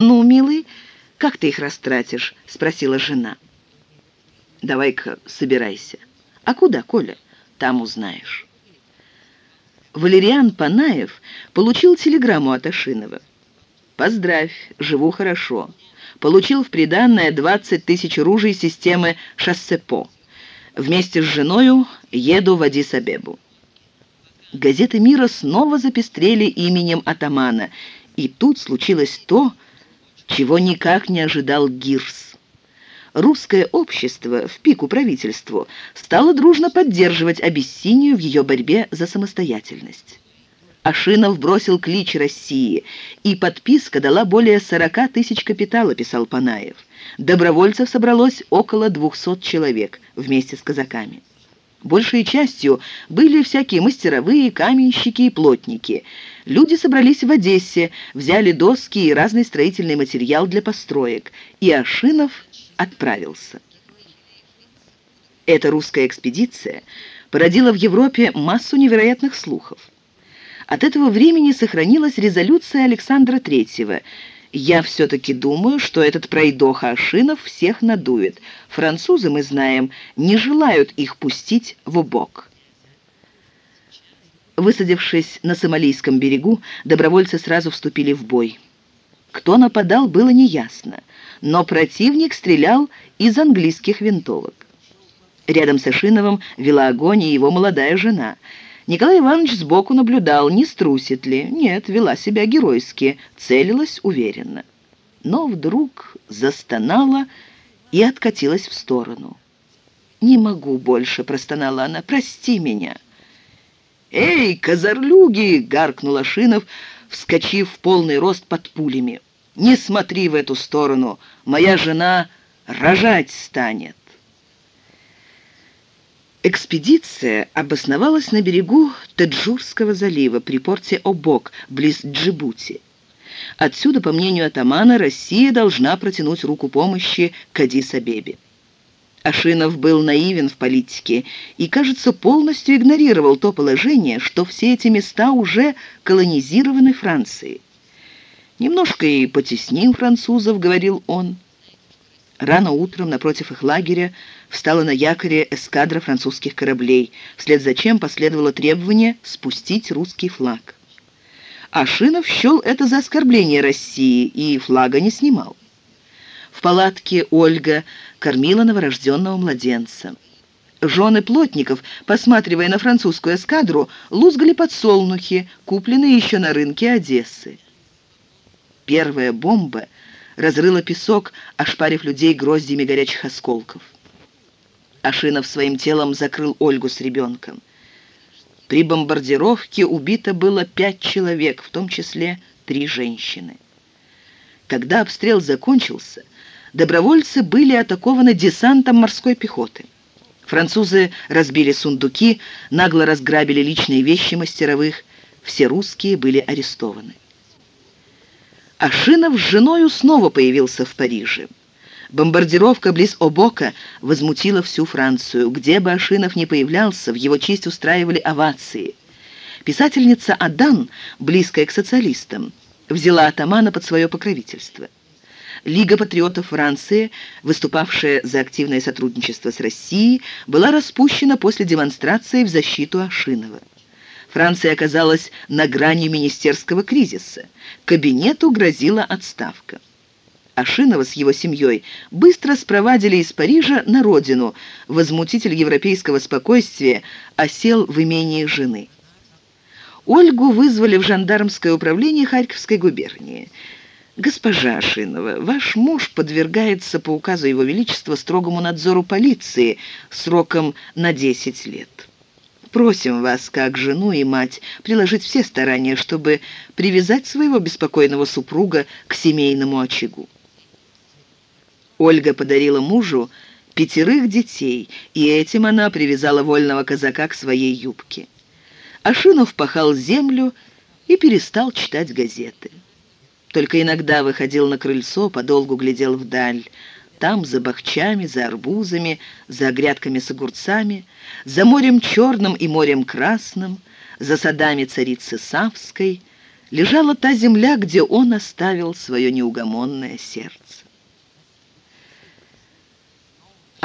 «Ну, милый, как ты их растратишь?» — спросила жена. «Давай-ка собирайся». «А куда, Коля?» «Там узнаешь». Валериан Панаев получил телеграмму от Ашинова. «Поздравь, живу хорошо. Получил в приданное 20 тысяч ружей системы «Шоссепо». Вместе с женою еду в Адис-Абебу». Газеты мира снова запестрели именем атамана, и тут случилось то, чего никак не ожидал Гирс. Русское общество, в пику правительству, стало дружно поддерживать Абиссинию в ее борьбе за самостоятельность. Ашинов бросил клич России, и подписка дала более 40 тысяч капитала, писал Панаев. Добровольцев собралось около 200 человек вместе с казаками. Большей частью были всякие мастеровые, каменщики и плотники. Люди собрались в Одессе, взяли доски и разный строительный материал для построек, и Ашинов отправился. Эта русская экспедиция породила в Европе массу невероятных слухов. От этого времени сохранилась резолюция Александра Третьего – я все-таки думаю, что этот пройдоха Ашинов всех надует. Французы, мы знаем, не желают их пустить в убок. Высадившись на Сомалийском берегу, добровольцы сразу вступили в бой. Кто нападал, было неясно, но противник стрелял из английских винтовок. Рядом с Ашиновым вела огонь и его молодая жена – Николай Иванович сбоку наблюдал, не струсит ли. Нет, вела себя геройски, целилась уверенно. Но вдруг застонала и откатилась в сторону. «Не могу больше», — простонала она, — «прости меня». «Эй, козарлюги!» — гаркнул Ашинов, вскочив в полный рост под пулями. «Не смотри в эту сторону, моя жена рожать станет». Экспедиция обосновалась на берегу Таджурского залива при порте Обок, близ Джибути. Отсюда, по мнению атамана, Россия должна протянуть руку помощи к Адис-Абебе. Ашинов был наивен в политике и, кажется, полностью игнорировал то положение, что все эти места уже колонизированы Францией. «Немножко и потесним французов», — говорил он. Рано утром напротив их лагеря встала на якоре эскадра французских кораблей, вслед за чем последовало требование спустить русский флаг. Ашинов счел это за оскорбление России и флага не снимал. В палатке Ольга кормила новорожденного младенца. Жены плотников, посматривая на французскую эскадру, лузгали подсолнухи, купленные еще на рынке Одессы. Первая бомба разрыла песок, ошпарив людей гроздьями горячих осколков. Ашинов своим телом закрыл Ольгу с ребенком. При бомбардировке убито было пять человек, в том числе три женщины. Когда обстрел закончился, добровольцы были атакованы десантом морской пехоты. Французы разбили сундуки, нагло разграбили личные вещи мастеровых, все русские были арестованы. Ашинов с женою снова появился в Париже. Бомбардировка близ Обока возмутила всю Францию. Где бы Ашинов ни появлялся, в его честь устраивали овации. Писательница Адан, близкая к социалистам, взяла атамана под свое покровительство. Лига патриотов Франции, выступавшая за активное сотрудничество с Россией, была распущена после демонстрации в защиту Ашинова. Франция оказалась на грани министерского кризиса. Кабинету грозила отставка. Ашинова с его семьей быстро спровадили из Парижа на родину. Возмутитель европейского спокойствия осел в имении жены. Ольгу вызвали в жандармское управление Харьковской губернии. «Госпожа Ашинова, ваш муж подвергается по указу Его Величества строгому надзору полиции сроком на 10 лет». Просим вас, как жену и мать, приложить все старания, чтобы привязать своего беспокойного супруга к семейному очагу. Ольга подарила мужу пятерых детей, и этим она привязала вольного казака к своей юбке. Ашинов пахал землю и перестал читать газеты. Только иногда выходил на крыльцо, подолгу глядел вдаль, там, за бахчами, за арбузами, за грядками с огурцами, за морем черным и морем красным, за садами царицы Савской, лежала та земля, где он оставил свое неугомонное сердце.